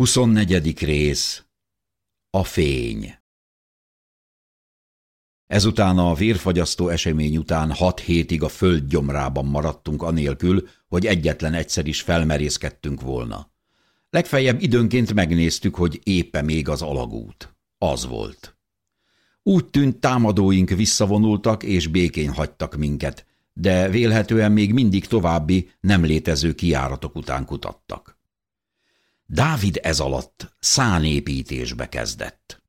24. rész A fény Ezután a vérfagyasztó esemény után hat hétig a föld gyomrában maradtunk anélkül, hogy egyetlen egyszer is felmerészkedtünk volna. Legfeljebb időnként megnéztük, hogy éppe még az alagút. Az volt. Úgy tűnt támadóink visszavonultak és békén hagytak minket, de vélhetően még mindig további, nem létező kiáratok után kutattak. Dávid ez alatt szánépítésbe kezdett.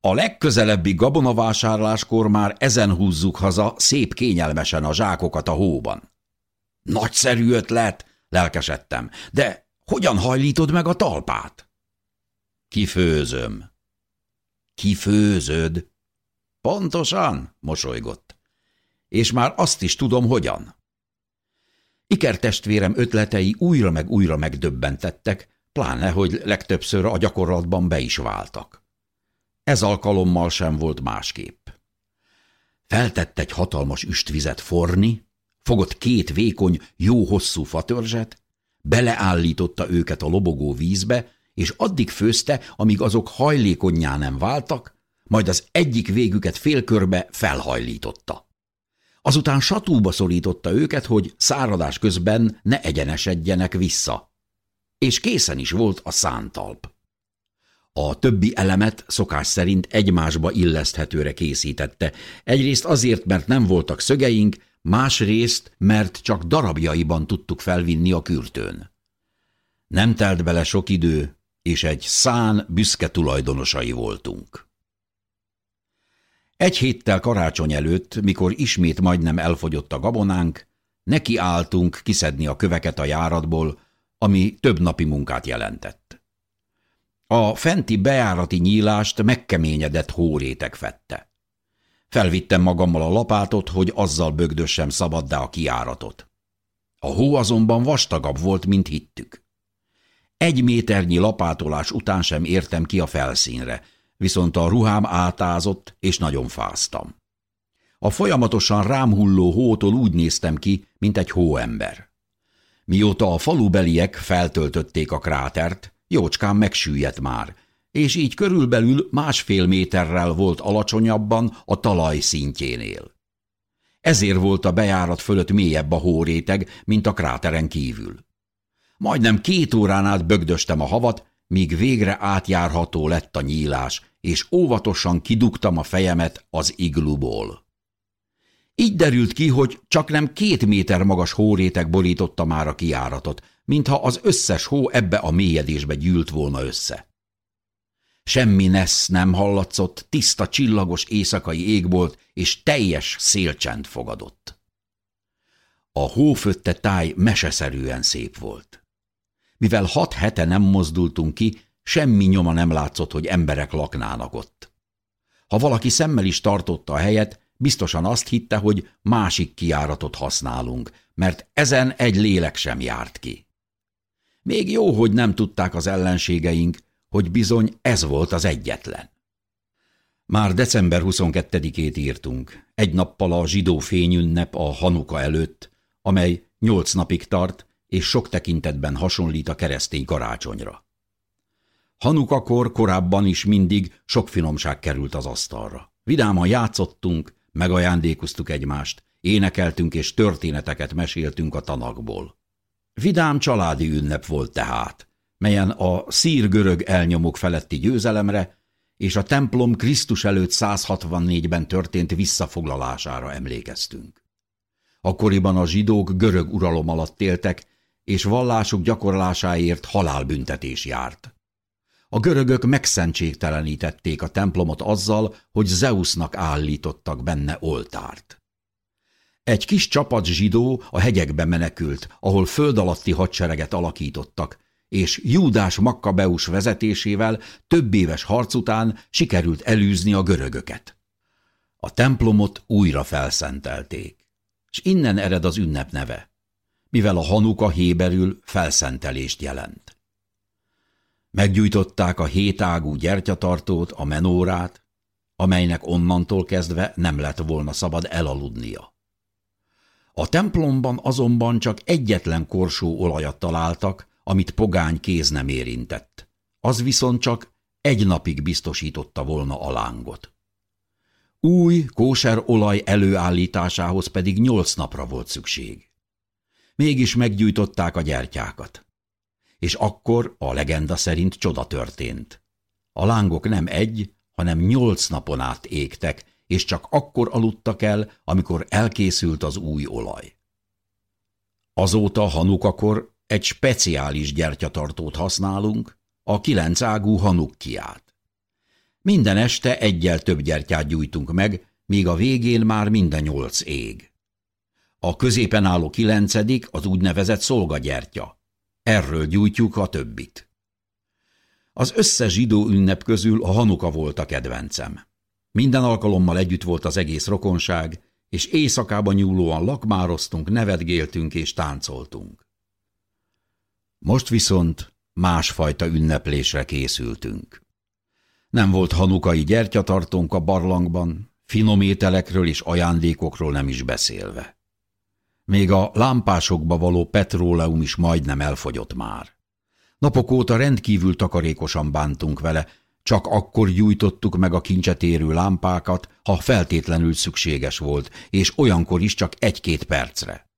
A legközelebbi gabonavásárláskor már ezen húzzuk haza szép kényelmesen a zsákokat a hóban. Nagyszerű ötlet, lelkesedtem, de hogyan hajlítod meg a talpát? Kifőzöm. Kifőzöd? Pontosan, mosolygott. És már azt is tudom, hogyan. Ikertestvérem ötletei újra meg újra megdöbbentettek, pláne, hogy legtöbbször a gyakorlatban be is váltak. Ez alkalommal sem volt másképp. Feltett egy hatalmas üstvizet forni, fogott két vékony, jó hosszú fatörzset, beleállította őket a lobogó vízbe, és addig főzte, amíg azok hajlékonyá nem váltak, majd az egyik végüket félkörbe felhajlította. Azután satúba szorította őket, hogy száradás közben ne egyenesedjenek vissza, és készen is volt a szántalp. A többi elemet szokás szerint egymásba illeszthetőre készítette, egyrészt azért, mert nem voltak szögeink, másrészt, mert csak darabjaiban tudtuk felvinni a kürtőn. Nem telt bele sok idő, és egy szán büszke tulajdonosai voltunk. Egy héttel karácsony előtt, mikor ismét majdnem elfogyott a gabonánk, neki álltunk kiszedni a köveket a járatból, ami több napi munkát jelentett. A fenti bejárati nyílást megkeményedett hórétek fette. Felvittem magammal a lapátot, hogy azzal bögdössem szabaddá a kiáratot. A hó azonban vastagabb volt, mint hittük. Egy méternyi lapátolás után sem értem ki a felszínre, viszont a ruhám átázott, és nagyon fáztam. A folyamatosan rám hulló hótól úgy néztem ki, mint egy hóember. Mióta a falubeliek feltöltötték a krátert, jócskán megsüllyedt már, és így körülbelül másfél méterrel volt alacsonyabban a talaj szintjénél. Ezért volt a bejárat fölött mélyebb a hóréteg, mint a kráteren kívül. Majdnem két órán át bögdöstem a havat, míg végre átjárható lett a nyílás, és óvatosan kidugtam a fejemet az igluból. Így derült ki, hogy csak nem két méter magas hóréteg borította már a kiáratot, mintha az összes hó ebbe a mélyedésbe gyűlt volna össze. Semmi nesz nem hallatszott, tiszta csillagos éjszakai ég volt, és teljes szélcsend fogadott. A hófötte táj meseszerűen szép volt. Mivel hat hete nem mozdultunk ki, semmi nyoma nem látszott, hogy emberek laknának ott. Ha valaki szemmel is tartotta a helyet, Biztosan azt hitte, hogy másik kiáratot használunk, mert ezen egy lélek sem járt ki. Még jó, hogy nem tudták az ellenségeink, hogy bizony ez volt az egyetlen. Már december 22-ét írtunk, egy nappal a zsidó fényünnep a Hanuka előtt, amely nyolc napig tart, és sok tekintetben hasonlít a keresztény karácsonyra. Hanukakor korábban is mindig sok finomság került az asztalra. Vidáman játszottunk, Megajándékoztuk egymást, énekeltünk és történeteket meséltünk a tanakból. Vidám családi ünnep volt tehát, melyen a szír-görög elnyomók feletti győzelemre és a templom Krisztus előtt 164-ben történt visszafoglalására emlékeztünk. Akkoriban a zsidók görög uralom alatt éltek, és vallásuk gyakorlásáért halálbüntetés járt. A görögök megszentségtelenítették a templomot azzal, hogy Zeusnak állítottak benne oltárt. Egy kis csapat zsidó a hegyekbe menekült, ahol föld alatti hadsereget alakítottak, és Júdás Makkabeus vezetésével több éves harc után sikerült elűzni a görögöket. A templomot újra felszentelték, és innen ered az ünnep neve, mivel a hanuka héberül felszentelést jelent. Meggyújtották a hétágú gyertyatartót, a menórát, amelynek onnantól kezdve nem lett volna szabad elaludnia. A templomban azonban csak egyetlen korsó olajat találtak, amit pogány kéz nem érintett. az viszont csak egy napig biztosította volna a lángot. Új, kóser olaj előállításához pedig nyolc napra volt szükség. Mégis meggyújtották a gyertyákat. És akkor a legenda szerint csoda történt. A lángok nem egy, hanem nyolc napon át égtek, és csak akkor aludtak el, amikor elkészült az új olaj. Azóta Hanukakor egy speciális gyertyatartót használunk, a kilencágú Hanukkiát. Minden este egyel több gyertyát gyújtunk meg, míg a végén már minden nyolc ég. A középen álló kilencedik az úgynevezett szolgagyertya. Erről gyújtjuk a többit. Az összes zsidó ünnep közül a Hanuka volt a kedvencem. Minden alkalommal együtt volt az egész rokonság, és éjszakában nyúlóan lakmároztunk, nevetgéltünk és táncoltunk. Most viszont másfajta ünneplésre készültünk. Nem volt hanukai gyertyatartónk a barlangban, finom ételekről és ajándékokról nem is beszélve. Még a lámpásokba való petróleum is majdnem elfogyott már. Napok óta rendkívül takarékosan bántunk vele, csak akkor gyújtottuk meg a kincset érő lámpákat, ha feltétlenül szükséges volt, és olyankor is csak egy-két percre.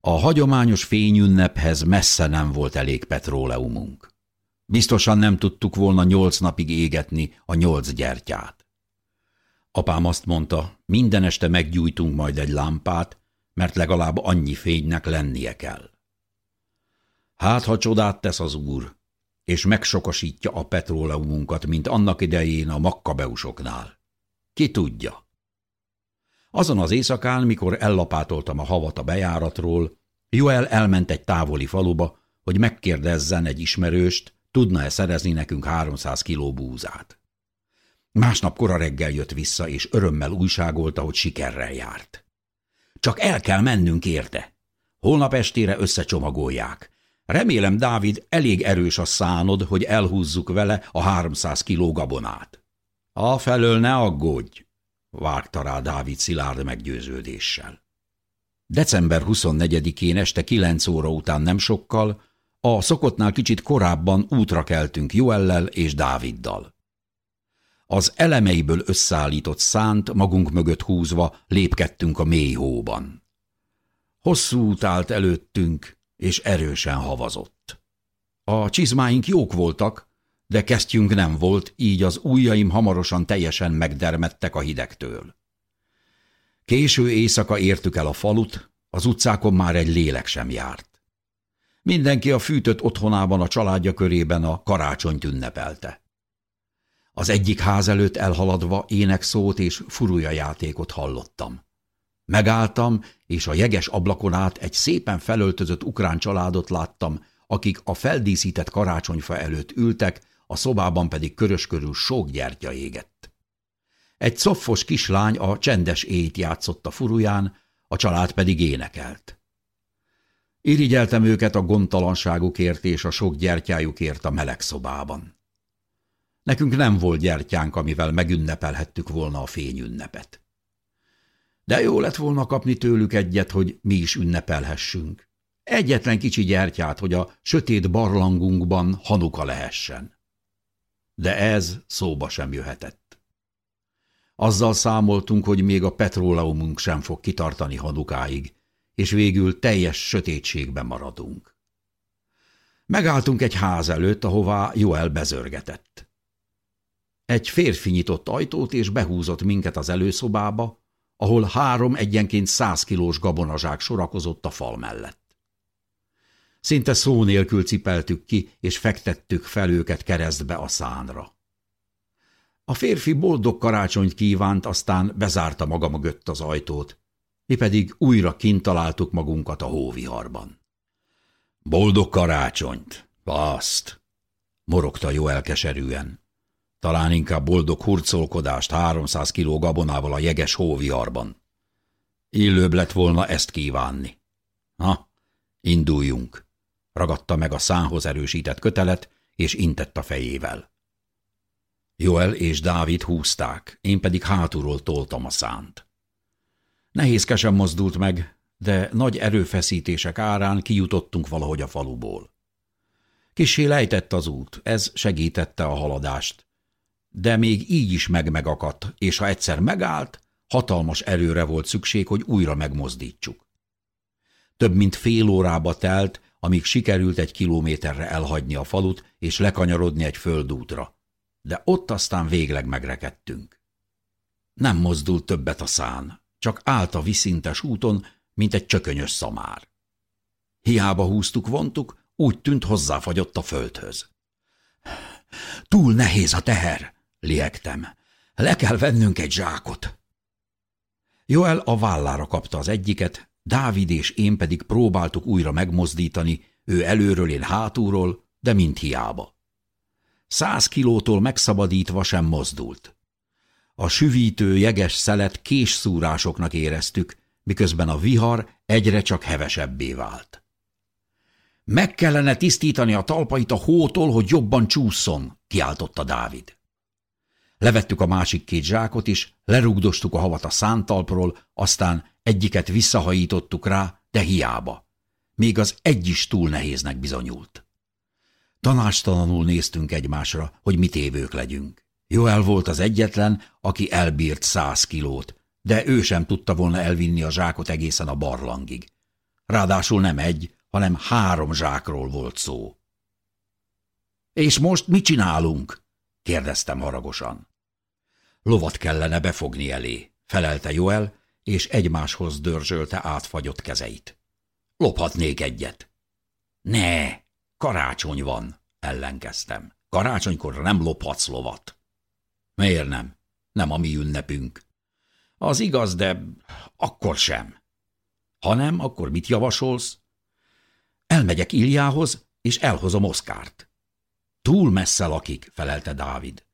A hagyományos fényünnephez messze nem volt elég petróleumunk. Biztosan nem tudtuk volna nyolc napig égetni a nyolc gyertyát. Apám azt mondta, minden este meggyújtunk majd egy lámpát, mert legalább annyi fénynek lennie kell. Hát, ha csodát tesz az úr, és megsokasítja a petróleumunkat, mint annak idején a makkabeusoknál. Ki tudja? Azon az éjszakán, mikor ellapátoltam a havat a bejáratról, Joel elment egy távoli faluba, hogy megkérdezzen egy ismerőst, tudna-e szerezni nekünk 300 kiló búzát. Másnap kora reggel jött vissza, és örömmel újságolta, hogy sikerrel járt. Csak el kell mennünk érte. Holnap estére összecsomagolják. Remélem, Dávid, elég erős a szánod, hogy elhúzzuk vele a 300 kiló gabonát. A felől ne aggódj, vágta rá Dávid szilárd meggyőződéssel. December 24-én este 9 óra után nem sokkal, a szokottnál kicsit korábban útra keltünk Joellel és Dáviddal. Az elemeiből összeállított szánt magunk mögött húzva lépkedtünk a mély hóban. Hosszú út állt előttünk, és erősen havazott. A csizmáink jók voltak, de kesztyünk nem volt, így az ujjaim hamarosan teljesen megdermedtek a hidegtől. Késő éjszaka értük el a falut, az utcákon már egy lélek sem járt. Mindenki a fűtött otthonában a családja körében a karácsonyt ünnepelte. Az egyik ház előtt elhaladva énekszót és furúja játékot hallottam. Megálltam, és a jeges ablakon át egy szépen felöltözött ukrán családot láttam, akik a feldíszített karácsonyfa előtt ültek, a szobában pedig körös körül sok gyertya égett. Egy szoffos kislány a csendes éjt játszott a furuján, a család pedig énekelt. Irigyeltem őket a gondtalanságukért és a sok gyertyájukért a meleg szobában. Nekünk nem volt gyertyánk, amivel megünnepelhettük volna a fényünnepet. De jó lett volna kapni tőlük egyet, hogy mi is ünnepelhessünk. Egyetlen kicsi gyertyát, hogy a sötét barlangunkban hanuka lehessen. De ez szóba sem jöhetett. Azzal számoltunk, hogy még a petróleumunk sem fog kitartani hanukáig, és végül teljes sötétségben maradunk. Megálltunk egy ház előtt, ahová Joel bezörgetett. Egy férfi nyitott ajtót, és behúzott minket az előszobába, ahol három egyenként száz kilós gabonazsák sorakozott a fal mellett. Szinte szó nélkül cipeltük ki, és fektettük fel őket keresztbe a szánra. A férfi boldog karácsonyt kívánt, aztán bezárta maga mögött az ajtót, mi pedig újra kint találtuk magunkat a hóviharban. Boldog karácsonyt! Azt! morogta jó elkeserűen. Talán inkább boldog hurcolkodást 300 kiló gabonával a jeges hóviharban. Illőbb lett volna ezt kívánni. Ha, induljunk! Ragadta meg a szánhoz erősített kötelet, és intett a fejével. Joel és Dávid húzták, én pedig hátulról toltam a szánt. Nehézkesen mozdult meg, de nagy erőfeszítések árán kijutottunk valahogy a faluból. Kissé lejtett az út, ez segítette a haladást. De még így is meg-megakadt, és ha egyszer megállt, hatalmas erőre volt szükség, hogy újra megmozdítsuk. Több mint fél órába telt, amíg sikerült egy kilométerre elhagyni a falut és lekanyarodni egy földútra. De ott aztán végleg megrekedtünk. Nem mozdult többet a szán, csak állt a viszintes úton, mint egy csökönyös szamár. Hiába húztuk, vontuk, úgy tűnt hozzáfagyott a földhöz. Túl nehéz a teher, liegtem. Le kell vennünk egy zsákot. Joel a vállára kapta az egyiket, Dávid és én pedig próbáltuk újra megmozdítani, ő előről, én hátulról, de mind hiába. Száz kilótól megszabadítva sem mozdult. A süvítő, jeges szelet késszúrásoknak éreztük, miközben a vihar egyre csak hevesebbé vált. Meg kellene tisztítani a talpait a hótól, hogy jobban csúszson, kiáltotta Dávid. Levettük a másik két zsákot is, lerugdostuk a havat a szántalpról, aztán egyiket visszahajítottuk rá, de hiába. Még az egy is túl nehéznek bizonyult. Tanástalanul néztünk egymásra, hogy mit évők legyünk. Joel volt az egyetlen, aki elbírt száz kilót, de ő sem tudta volna elvinni a zsákot egészen a barlangig. Ráadásul nem egy, hanem három zsákról volt szó. – És most mit csinálunk? – kérdeztem haragosan. – Lovat kellene befogni elé – felelte Joel, és egymáshoz dörzsölte átfagyott kezeit. – Lophatnék egyet. – Ne, karácsony van – ellenkeztem. – Karácsonykor nem lophatsz lovat. – Miért nem? Nem a mi ünnepünk. – Az igaz, de akkor sem. – Ha nem, akkor mit javasolsz? Elmegyek Iljához, és elhozom Oszkárt. Túl messze lakik, felelte Dávid.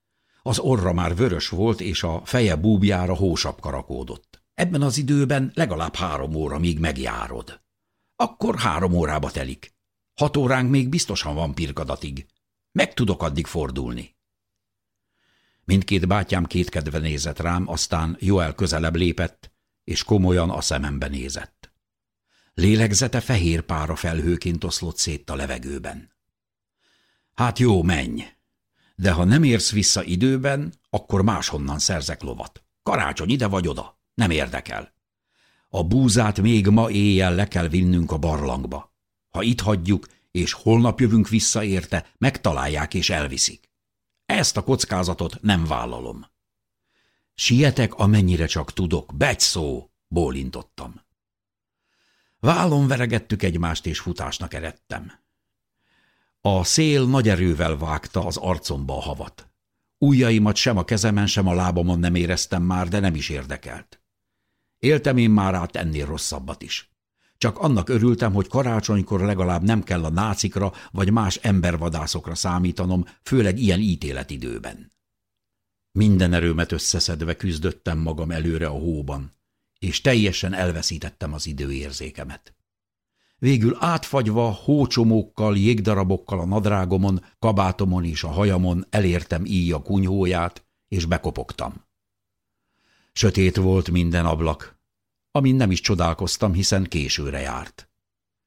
Az orra már vörös volt, és a feje búbjára hósapka rakódott. Ebben az időben legalább három óra, míg megjárod. Akkor három órába telik. Hat óránk még biztosan van pirkadatig. Meg tudok addig fordulni. Mindkét bátyám kétkedve nézett rám, aztán Joel közelebb lépett, és komolyan a szemembe nézett. Lélegzete fehér pára felhőként oszlott szét a levegőben. Hát jó, menj! De ha nem érsz vissza időben, akkor máshonnan szerzek lovat. Karácsony ide vagy oda, nem érdekel. A búzát még ma éjjel le kell vinnünk a barlangba. Ha itt hagyjuk, és holnap jövünk vissza érte, megtalálják és elviszik. Ezt a kockázatot nem vállalom. Sietek, amennyire csak tudok, begy szó, bólintottam. Vállon veregettük egymást, és futásnak eredtem. A szél nagy erővel vágta az arcomba a havat. Újjaimat sem a kezemen, sem a lábamon nem éreztem már, de nem is érdekelt. Éltem én már át ennél rosszabbat is. Csak annak örültem, hogy karácsonykor legalább nem kell a nácikra vagy más embervadászokra számítanom, főleg ilyen ítéletidőben. Minden erőmet összeszedve küzdöttem magam előre a hóban és teljesen elveszítettem az időérzékemet. Végül átfagyva, hócsomókkal, jégdarabokkal a nadrágomon, kabátomon és a hajamon elértem íja kunyhóját, és bekopogtam. Sötét volt minden ablak, amin nem is csodálkoztam, hiszen későre járt.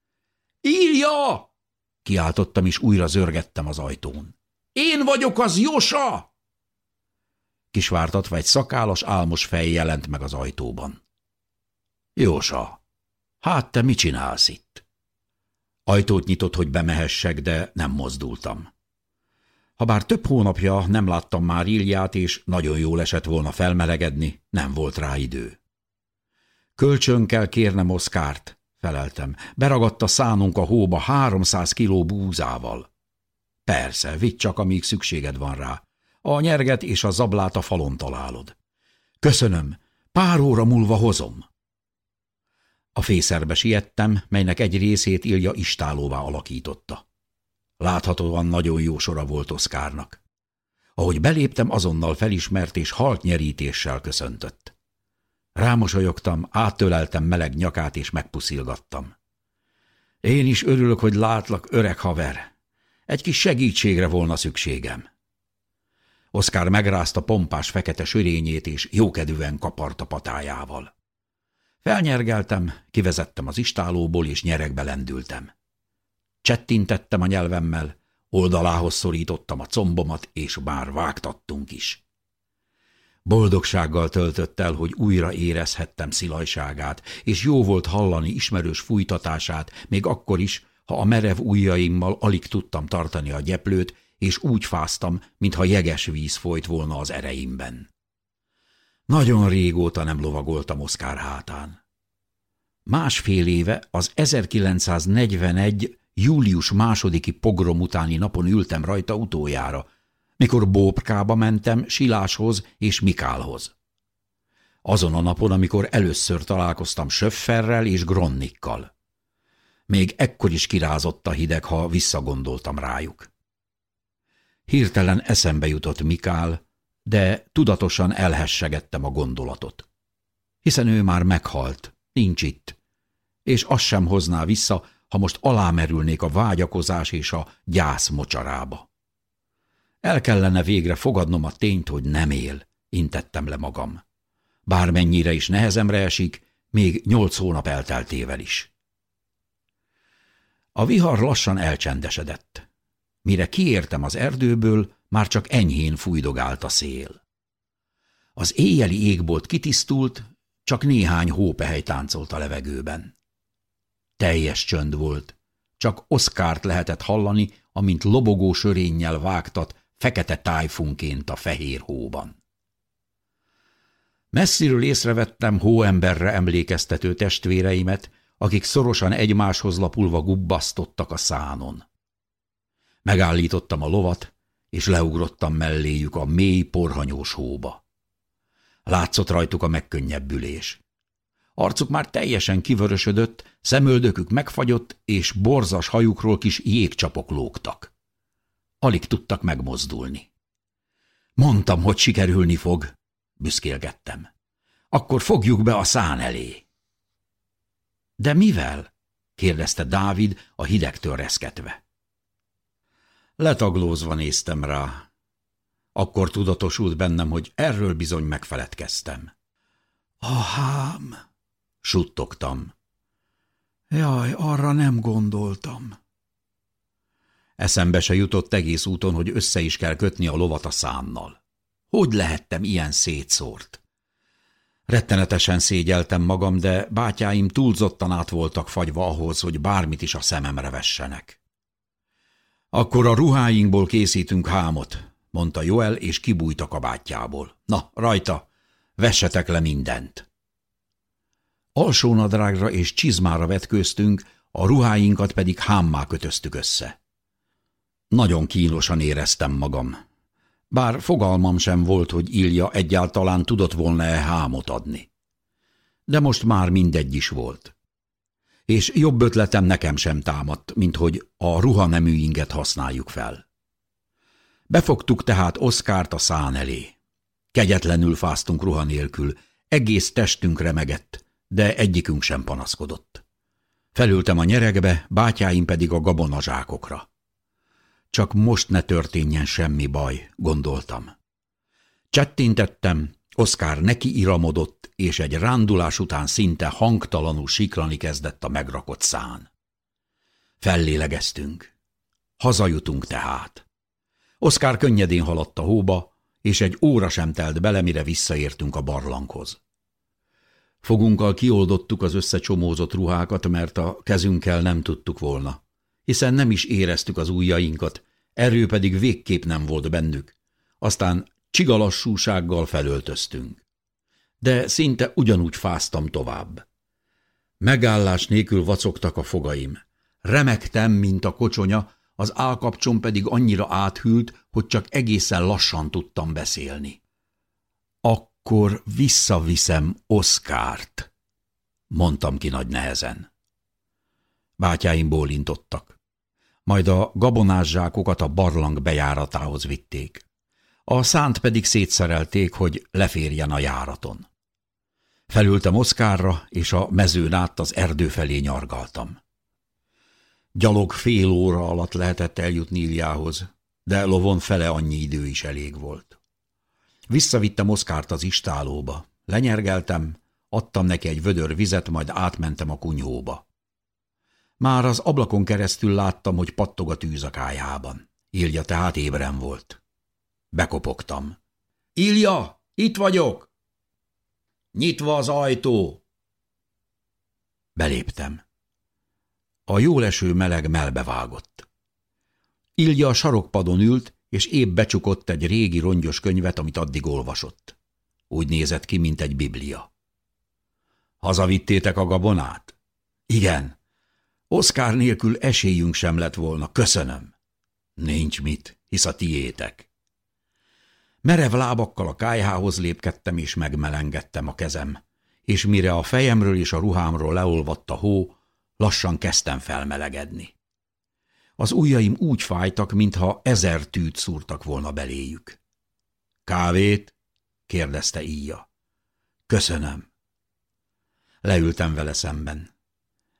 – Írja! – kiáltottam, és újra zörgettem az ajtón. – Én vagyok az Josa! Kisvártatva egy szakálas, álmos fej jelent meg az ajtóban. Jósa, hát te mit csinálsz itt? Ajtót nyitott, hogy bemehessek, de nem mozdultam. Habár több hónapja nem láttam már Ilját, és nagyon jól esett volna felmelegedni, nem volt rá idő. Kölcsön kell kérnem Oszkárt, feleltem. Beragadt a szánunk a hóba háromszáz kiló búzával. Persze, vigy csak, amíg szükséged van rá. A nyerget és a zablát a falon találod. Köszönöm, pár óra múlva hozom. A fészerbe siettem, melynek egy részét Ilja istálóvá alakította. Láthatóan nagyon jó sora volt Oszkárnak. Ahogy beléptem, azonnal felismert és halt nyerítéssel köszöntött. Rámosolyogtam, áttöleltem meleg nyakát és megpuszilgattam. Én is örülök, hogy látlak, öreg haver. Egy kis segítségre volna szükségem. Oszkár megrázta pompás fekete sörényét, és jókedűen kaparta patájával. Felnyergeltem, kivezettem az istálóból, és nyerekbe lendültem. Csettintettem a nyelvemmel, Oldalához szorítottam a combomat, és bár vágtattunk is. Boldogsággal töltött el, hogy újra érezhettem szilajságát, és jó volt hallani ismerős fújtatását, még akkor is, ha a merev ujjaimmal alig tudtam tartani a gyeplőt, és úgy fáztam, mintha jeges víz folyt volna az ereimben. Nagyon régóta nem lovagoltam Oszkár hátán. Másfél éve az 1941 július másodiki pogrom utáni napon ültem rajta utoljára, mikor Bóbkába mentem Siláshoz és Mikálhoz. Azon a napon, amikor először találkoztam Söfferrel és Gronnikkal. Még ekkor is kirázott a hideg, ha visszagondoltam rájuk. Hirtelen eszembe jutott Mikál, de tudatosan elhessegettem a gondolatot. Hiszen ő már meghalt, nincs itt, és azt sem hozná vissza, ha most alámerülnék a vágyakozás és a gyász mocsarába. El kellene végre fogadnom a tényt, hogy nem él, intettem le magam. Bármennyire is nehezemre esik, még nyolc hónap elteltével is. A vihar lassan elcsendesedett. Mire kiértem az erdőből, már csak enyhén fújdogált a szél. Az éjjeli égbolt kitisztult, csak néhány hópehely táncolt a levegőben. Teljes csönd volt, csak Oszkárt lehetett hallani, amint lobogó sörénnyel vágtat fekete tájfunként a fehér hóban. Messziről észrevettem hóemberre emlékeztető testvéreimet, akik szorosan egymáshoz lapulva gubbasztottak a szánon. Megállítottam a lovat, és leugrottam melléjük a mély, porhanyós hóba. Látszott rajtuk a megkönnyebbülés. Arcuk már teljesen kivörösödött, szemöldökük megfagyott, és borzas hajukról kis jégcsapok lógtak. Alig tudtak megmozdulni. Mondtam, hogy sikerülni fog, büszkélgettem. Akkor fogjuk be a szán elé. De mivel? kérdezte Dávid a hidegtől reszketve. Letaglózva néztem rá. Akkor tudatosult bennem, hogy erről bizony megfeledkeztem. Ahám, suttogtam. Jaj, arra nem gondoltam. Eszembe se jutott egész úton, hogy össze is kell kötni a lovat a szánnal. Hogy lehettem ilyen szétszórt? Rettenetesen szégyeltem magam, de bátyáim túlzottan át voltak fagyva ahhoz, hogy bármit is a szememre vessenek. Akkor a ruháinkból készítünk hámot, mondta Joel, és kibújt a kabátjából. Na, rajta, vessetek le mindent. Alsónadrágra és csizmára vetkőztünk, a ruháinkat pedig hámmá kötöztük össze. Nagyon kínosan éreztem magam. Bár fogalmam sem volt, hogy Ilja egyáltalán tudott volna-e hámot adni. De most már mindegy is volt. És jobb ötletem nekem sem támadt, mint hogy a ruhaneműinget használjuk fel. Befogtuk tehát Oszkárt a szán elé. Kegyetlenül fáztunk ruha nélkül, egész testünk remegett, de egyikünk sem panaszkodott. Felültem a nyeregbe, bátyáim pedig a gabonazsákokra. Csak most ne történjen semmi baj, gondoltam. Csettintettem, Oszkár neki iramodott, és egy rándulás után szinte hangtalanul siklani kezdett a megrakott szán. Fellélegeztünk. Hazajutunk tehát. Oszkár könnyedén haladt a hóba, és egy óra sem telt bele, mire visszaértünk a barlanghoz. Fogunkkal kioldottuk az összecsomózott ruhákat, mert a kezünkkel nem tudtuk volna, hiszen nem is éreztük az ujjainkat, erő pedig végképp nem volt bennük. Aztán csigalassúsággal felöltöztünk. De szinte ugyanúgy fáztam tovább. Megállás nélkül vacogtak a fogaim. Remektem, mint a kocsonya, az állkapcsom pedig annyira áthűlt, hogy csak egészen lassan tudtam beszélni. Akkor visszaviszem Oszkárt, mondtam ki nagy nehezen. Bátyáim bólintottak. Majd a gabonászsákokat a barlang bejáratához vitték. A szánt pedig szétszerelték, hogy leférjen a járaton. Felültem Oszkárra, és a mezőn át az erdő felé nyargaltam. Gyalog fél óra alatt lehetett eljutni Iljához, de lovon fele annyi idő is elég volt. Visszavittem Oszkárt az istálóba, lenyergeltem, adtam neki egy vödör vizet, majd átmentem a kunyhóba. Már az ablakon keresztül láttam, hogy pattog a tűz a kájában. Ilja tehát ébren volt. Bekopogtam. Ilja, itt vagyok! Nyitva az ajtó! Beléptem. A jóleső meleg melbevágott. Ilja a sarokpadon ült, és épp becsukott egy régi rongyos könyvet, amit addig olvasott. Úgy nézett ki, mint egy biblia. Hazavittétek a gabonát? Igen. Oszkár nélkül esélyünk sem lett volna, köszönöm. Nincs mit, hisz a tiétek. Merev lábakkal a kájhához lépkedtem, és megmelengedtem a kezem, és mire a fejemről és a ruhámról leolvadt a hó, lassan kezdtem felmelegedni. Az ujjaim úgy fájtak, mintha ezer tűt szúrtak volna beléjük. Kávét? kérdezte íja. Köszönöm. Leültem vele szemben.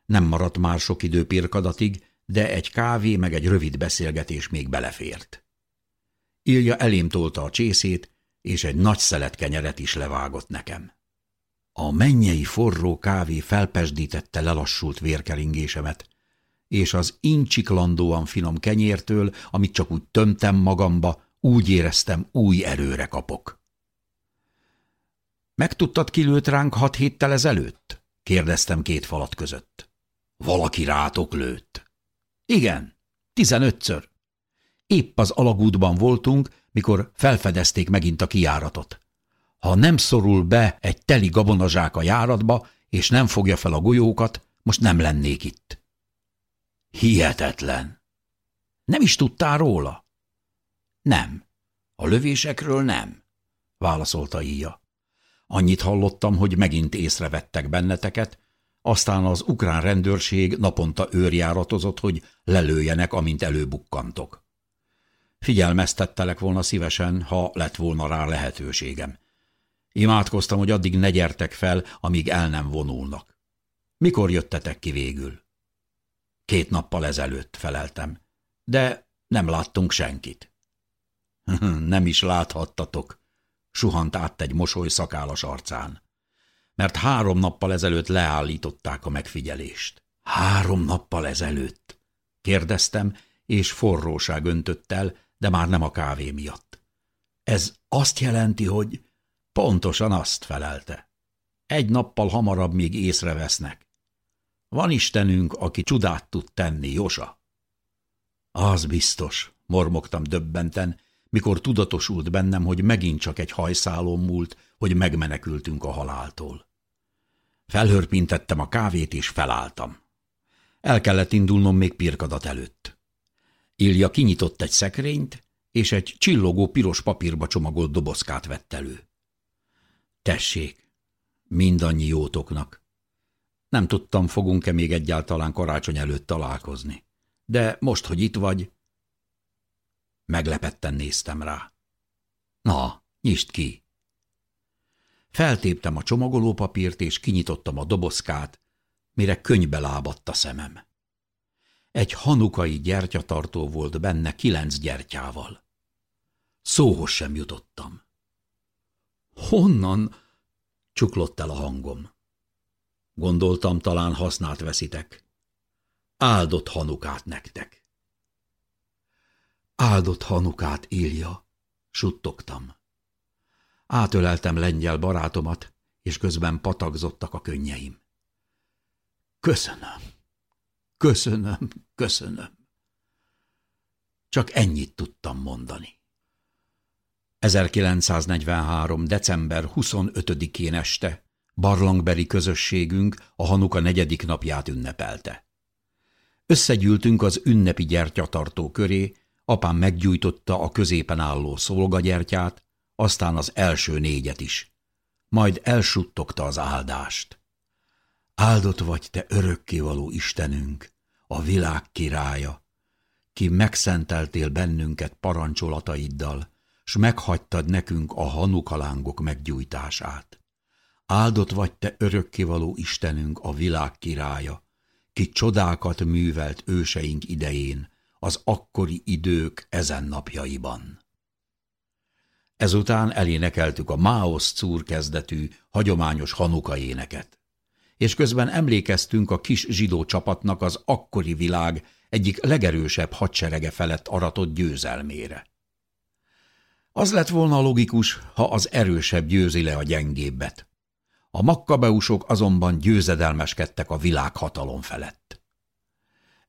Nem maradt már sok idő pirkadatig, de egy kávé meg egy rövid beszélgetés még belefért. Ilja elém tolta a csészét, és egy nagy szelet kenyeret is levágott nekem. A mennyei forró kávé felpesdítette lelassult vérkeringésemet, és az incsiklandóan finom kenyértől, amit csak úgy tömtem magamba, úgy éreztem, új erőre kapok. Meg tudtad, ki lőtt ránk hat héttel ezelőtt? kérdeztem két falat között. Valaki rátok lőtt. Igen, tizenötször. Épp az alagútban voltunk, mikor felfedezték megint a kiáratot. Ha nem szorul be egy teli gabonazsák a járatba, és nem fogja fel a golyókat, most nem lennék itt. Hihetetlen. Nem is tudtál róla? Nem. A lövésekről nem, válaszolta Ija. Annyit hallottam, hogy megint észrevettek benneteket, aztán az ukrán rendőrség naponta őrjáratozott, hogy lelőjenek, amint előbukkantok. Figyelmeztettelek volna szívesen, ha lett volna rá lehetőségem. Imádkoztam, hogy addig ne gyertek fel, amíg el nem vonulnak. Mikor jöttetek ki végül? Két nappal ezelőtt feleltem, de nem láttunk senkit. nem is láthattatok, suhant át egy mosoly szakálas arcán. Mert három nappal ezelőtt leállították a megfigyelést. Három nappal ezelőtt? Kérdeztem, és forróság öntött el, de már nem a kávé miatt. Ez azt jelenti, hogy pontosan azt felelte. Egy nappal hamarabb még észrevesznek. Van Istenünk, aki csodát tud tenni, Josa. Az biztos, mormogtam döbbenten, mikor tudatosult bennem, hogy megint csak egy hajszálon múlt, hogy megmenekültünk a haláltól. Felhörpintettem a kávét, és felálltam. El kellett indulnom még pirkadat előtt. Ilja kinyitott egy szekrényt, és egy csillogó piros papírba csomagolt dobozkát vett elő. Tessék, mindannyi jótoknak. Nem tudtam, fogunk-e még egyáltalán karácsony előtt találkozni. De most, hogy itt vagy... Meglepetten néztem rá. Na, nyisd ki! Feltéptem a csomagolópapírt, és kinyitottam a dobozkát, mire könybe lábadt a szemem. Egy hanukai gyertyatartó volt benne kilenc gyertyával. Szóhoz sem jutottam. Honnan? csuklott el a hangom. Gondoltam, talán hasznát veszitek. Áldott hanukát nektek. Áldott hanukát, Ilja, suttogtam. Átöleltem lengyel barátomat, és közben patagzottak a könnyeim. Köszönöm, köszönöm, köszönöm. Csak ennyit tudtam mondani. 1943. december 25-én este barlangberi közösségünk a Hanuka negyedik napját ünnepelte. Összegyűltünk az ünnepi gyertyatartó köré, apám meggyújtotta a középen álló szolgagyertyát, aztán az első négyet is. Majd elsuttogta az áldást. Áldott vagy te örökkévaló Istenünk, a világ királya, ki megszenteltél bennünket parancsolataiddal, s meghagytad nekünk a hanukalángok meggyújtását. Áldott vagy te örökkévaló Istenünk, a világ királya, ki csodákat művelt őseink idején, az akkori idők ezen napjaiban. Ezután elénekeltük a Máosz cúr kezdetű, hagyományos hanuka éneket, és közben emlékeztünk a kis zsidó csapatnak az akkori világ egyik legerősebb hadserege felett aratott győzelmére. Az lett volna logikus, ha az erősebb győzi le a gyengébbet. A makkabeusok azonban győzedelmeskedtek a világhatalom felett.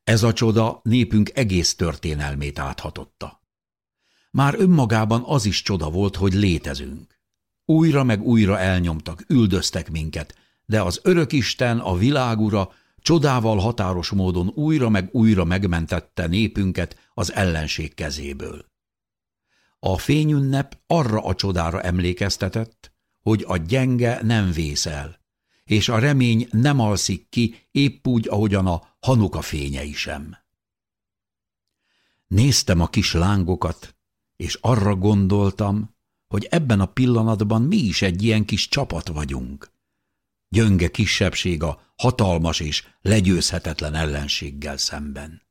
Ez a csoda népünk egész történelmét áthatotta. Már önmagában az is csoda volt, hogy létezünk. Újra meg újra elnyomtak, üldöztek minket, de az örökisten, a világura csodával határos módon újra meg újra megmentette népünket az ellenség kezéből. A fényünnep arra a csodára emlékeztetett, hogy a gyenge nem vészel, és a remény nem alszik ki épp úgy, ahogyan a hanuka fényei sem. Néztem a kis lángokat, és arra gondoltam, hogy ebben a pillanatban mi is egy ilyen kis csapat vagyunk. Gyönge kisebbség a hatalmas és legyőzhetetlen ellenséggel szemben.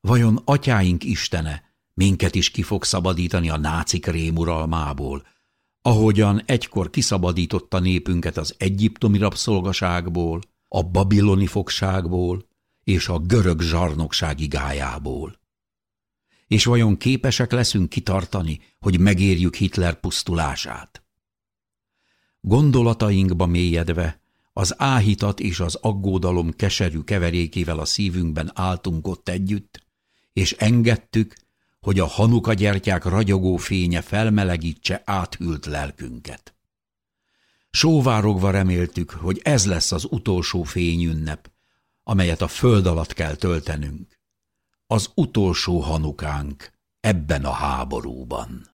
Vajon atyáink istene minket is ki fog szabadítani a nácik rémuralmából, ahogyan egykor kiszabadította népünket az egyiptomi rabszolgaságból, a babiloni fogságból és a görög zsarnokság igájából. És vajon képesek leszünk kitartani, hogy megérjük Hitler pusztulását? Gondolatainkba mélyedve, az áhítat és az aggódalom keserű keverékével a szívünkben álltunk ott együtt, és engedtük, hogy a hanuka gyertyák ragyogó fénye felmelegítse áthült lelkünket. Sóvárogva reméltük, hogy ez lesz az utolsó fényünnep, amelyet a föld alatt kell töltenünk. Az utolsó hanukánk ebben a háborúban.